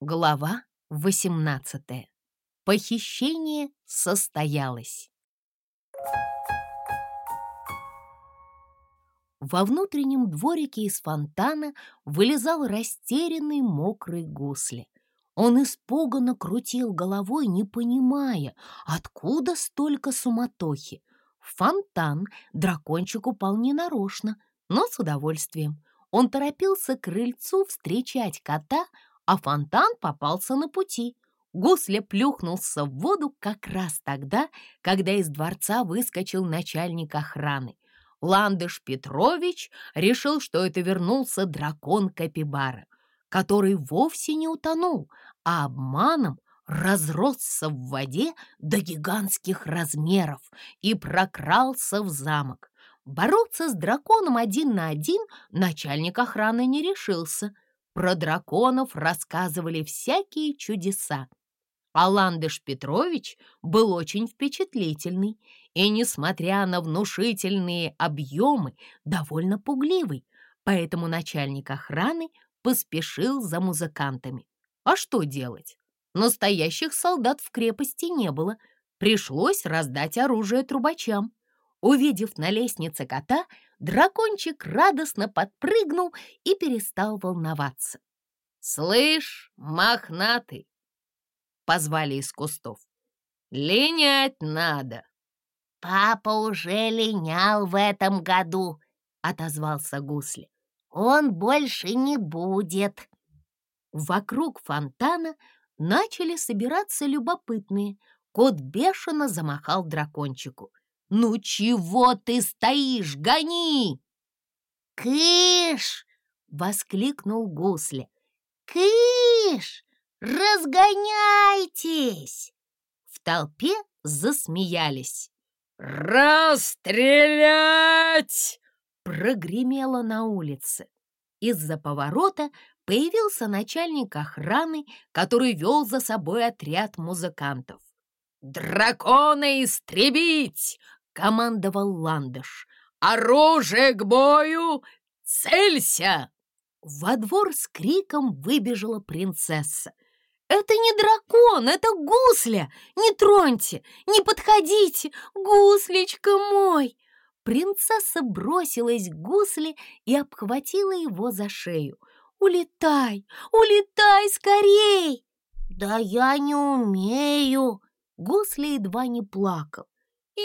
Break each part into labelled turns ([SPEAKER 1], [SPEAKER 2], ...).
[SPEAKER 1] Глава 18. Похищение состоялось. Во внутреннем дворике из фонтана вылезал растерянный мокрый гусли. Он испуганно крутил головой, не понимая, откуда столько суматохи. В фонтан дракончик упал ненарочно, но с удовольствием. Он торопился к крыльцу встречать кота, а фонтан попался на пути. Гусля плюхнулся в воду как раз тогда, когда из дворца выскочил начальник охраны. Ландыш Петрович решил, что это вернулся дракон Капибара, который вовсе не утонул, а обманом разросся в воде до гигантских размеров и прокрался в замок. Бороться с драконом один на один начальник охраны не решился — про драконов рассказывали всякие чудеса. А Ландыш Петрович был очень впечатлительный и, несмотря на внушительные объемы, довольно пугливый, поэтому начальник охраны поспешил за музыкантами. А что делать? Настоящих солдат в крепости не было, пришлось раздать оружие трубачам. Увидев на лестнице кота, дракончик радостно подпрыгнул и перестал волноваться. «Слышь, мохнатый!» — позвали из кустов. «Линять надо!»
[SPEAKER 2] «Папа уже линял в этом году», — отозвался Гусли. «Он больше не будет».
[SPEAKER 1] Вокруг фонтана начали собираться любопытные. Кот бешено замахал дракончику. «Ну чего ты стоишь? Гони!»
[SPEAKER 2] «Кыш!» — воскликнул Гусли. «Кыш! Разгоняйтесь!»
[SPEAKER 1] В толпе засмеялись.
[SPEAKER 3] «Расстрелять!»
[SPEAKER 1] прогремело на улице. Из-за поворота появился начальник охраны, который вел за собой отряд музыкантов. «Дракона истребить! Командовал Ландыш. «Оружие к бою! Целься!» Во двор с криком выбежала принцесса. «Это не дракон, это гусля! Не троньте, не подходите, гуслечка мой!» Принцесса бросилась к гусле и обхватила его за шею. «Улетай, улетай скорей!»
[SPEAKER 2] «Да я не умею!»
[SPEAKER 1] Гусли едва не плакал.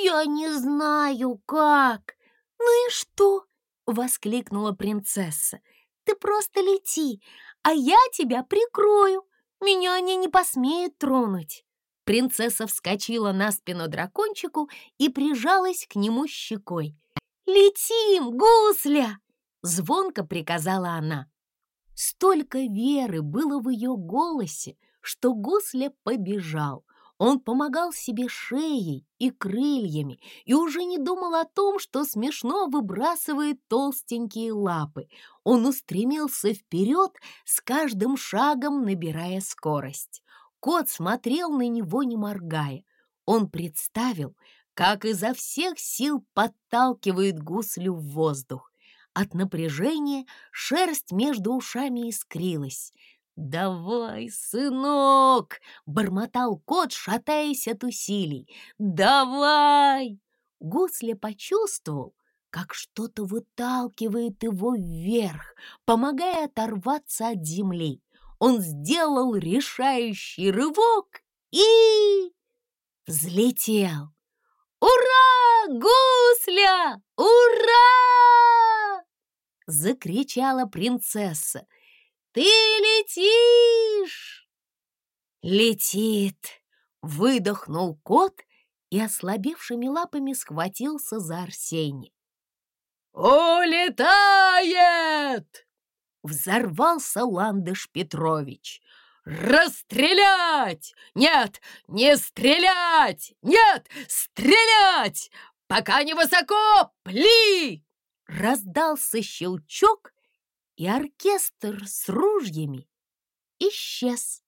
[SPEAKER 2] «Я не знаю, как!»
[SPEAKER 1] «Ну и что?» — воскликнула принцесса. «Ты просто лети, а я тебя прикрою. Меня они не посмеют тронуть». Принцесса вскочила на спину дракончику и прижалась к нему щекой. «Летим, гусля!» — звонко приказала она. Столько веры было в ее голосе, что гусля побежал. Он помогал себе шеей и крыльями и уже не думал о том, что смешно выбрасывает толстенькие лапы. Он устремился вперед, с каждым шагом набирая скорость. Кот смотрел на него, не моргая. Он представил, как изо всех сил подталкивает гуслю в воздух. От напряжения шерсть между ушами искрилась. «Давай, сынок!» — бормотал кот, шатаясь от усилий. «Давай!» Гусля почувствовал, как что-то выталкивает его вверх, помогая оторваться от земли. Он сделал решающий рывок и... взлетел. «Ура, гусля! Ура!» — закричала принцесса. Ты летишь!» «Летит!» — выдохнул кот и ослабевшими лапами схватился за Арсений.
[SPEAKER 3] «Улетает!»
[SPEAKER 1] — взорвался Ландыш Петрович.
[SPEAKER 3] «Расстрелять! Нет, не стрелять! Нет, стрелять! Пока не высоко, пли!»
[SPEAKER 1] Раздался щелчок, и оркестр с ружьями исчез.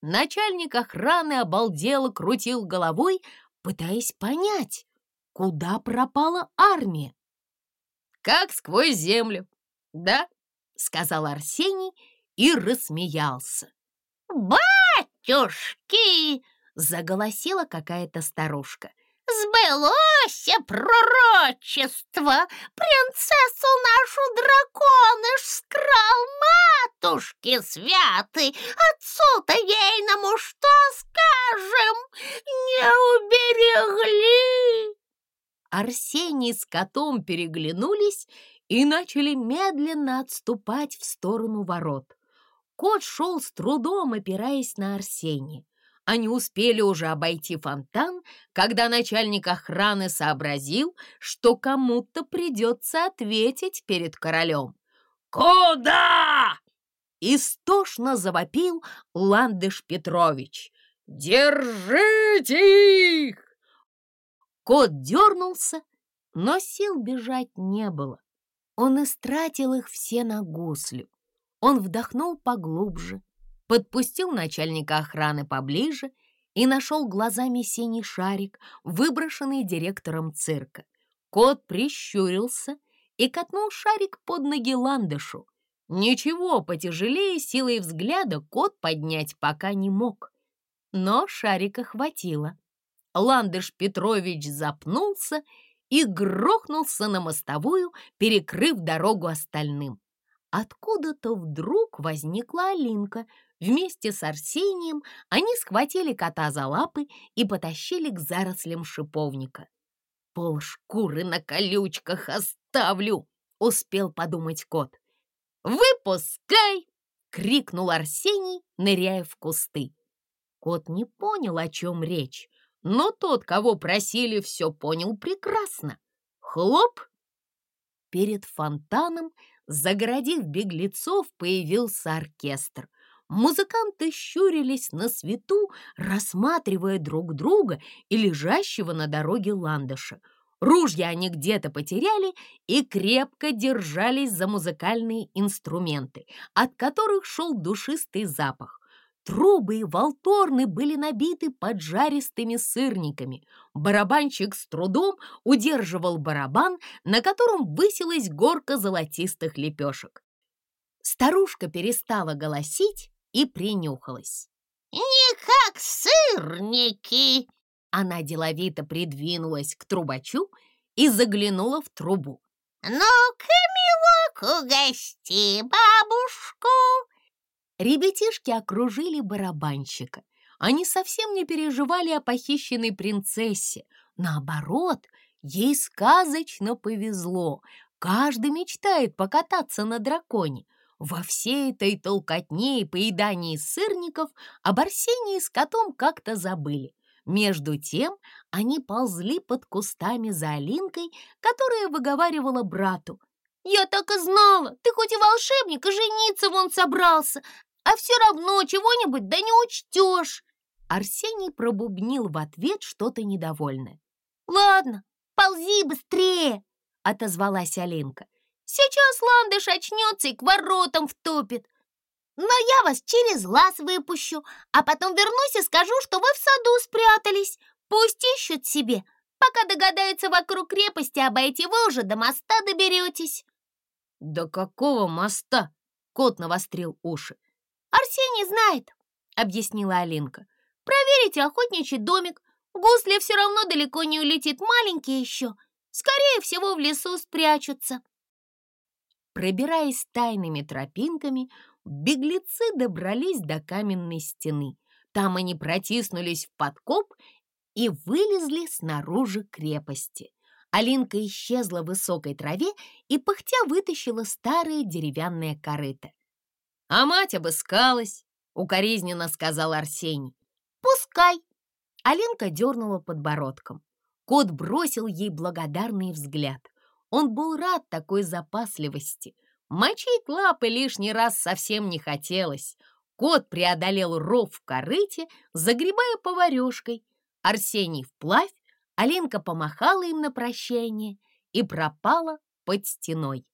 [SPEAKER 1] Начальник охраны обалдело крутил головой, пытаясь понять, куда пропала армия. «Как сквозь землю, да?» — сказал Арсений и рассмеялся.
[SPEAKER 2] «Батюшки!» — заголосила какая-то старушка. «Сбылось пророчество! Принцессу матушки святый! Отцу-то ейному что скажем? Не уберегли!»
[SPEAKER 1] Арсений с котом переглянулись и начали медленно отступать в сторону ворот. Кот шел с трудом, опираясь на Арсения. Они успели уже обойти фонтан, когда начальник охраны сообразил, что кому-то придется ответить перед королем. «Куда?» — истошно завопил Ландыш Петрович. «Держите их!» Кот дернулся, но сил бежать не было. Он истратил их все на гуслю. Он вдохнул поглубже, подпустил начальника охраны поближе и нашел глазами синий шарик, выброшенный директором цирка. Кот прищурился и катнул шарик под ноги ландышу. Ничего потяжелее силой взгляда кот поднять пока не мог. Но шарика хватило. Ландыш Петрович запнулся и грохнулся на мостовую, перекрыв дорогу остальным. Откуда-то вдруг возникла Алинка. Вместе с Арсением они схватили кота за лапы и потащили к зарослям шиповника. «Пол шкуры на колючках оставлю!» — успел подумать кот. «Выпускай!» — крикнул Арсений, ныряя в кусты. Кот не понял, о чем речь, но тот, кого просили, все понял прекрасно. Хлоп! Перед фонтаном Загородив беглецов, появился оркестр. Музыканты щурились на свету, рассматривая друг друга и лежащего на дороге ландыша. Ружья они где-то потеряли и крепко держались за музыкальные инструменты, от которых шел душистый запах. Трубы и волторны были набиты поджаристыми сырниками. Барабанщик с трудом удерживал барабан, на котором высилась горка золотистых лепешек. Старушка перестала голосить и принюхалась.
[SPEAKER 2] «Не как сырники!»
[SPEAKER 1] Она деловито придвинулась к трубачу и заглянула в трубу.
[SPEAKER 2] «Ну-ка, милок, угости бабушку!»
[SPEAKER 1] Ребятишки окружили барабанщика. Они совсем не переживали о похищенной принцессе. Наоборот, ей сказочно повезло. Каждый мечтает покататься на драконе. Во всей этой толкотне и поедании сырников об Арсении с котом как-то забыли. Между тем они ползли под кустами за Алинкой, которая выговаривала брату. «Я так и знала! Ты хоть и волшебник, и жениться вон собрался, а все равно чего-нибудь да не учтешь!» Арсений пробубнил в ответ что-то недовольное. «Ладно, ползи быстрее!» — отозвалась Алинка. «Сейчас ландыш очнется и к воротам втопит. Но я вас через лаз выпущу, а потом вернусь и скажу, что вы в саду спрятались. Пусть ищут себе. Пока догадаются вокруг крепости обойти, вы уже до моста доберетесь». «До какого моста?» — кот навострил уши. «Арсений знает», — объяснила Алинка. «Проверите охотничий домик. Гусли все равно далеко не улетит, маленькие еще. Скорее всего, в лесу спрячутся». Пробираясь тайными тропинками, беглецы добрались до каменной стены. Там они протиснулись в подкоп и вылезли снаружи крепости. Алинка исчезла в высокой траве и пыхтя вытащила старое деревянное корыто. «А мать обыскалась», — укоризненно сказал Арсений. «Пускай!» Алинка дернула подбородком. Кот бросил ей благодарный взгляд. Он был рад такой запасливости. Мочить лапы лишний раз совсем не хотелось. Кот преодолел ров в корыте, загребая поварешкой. Арсений вплавь, Алинка помахала им на прощание и пропала под стеной.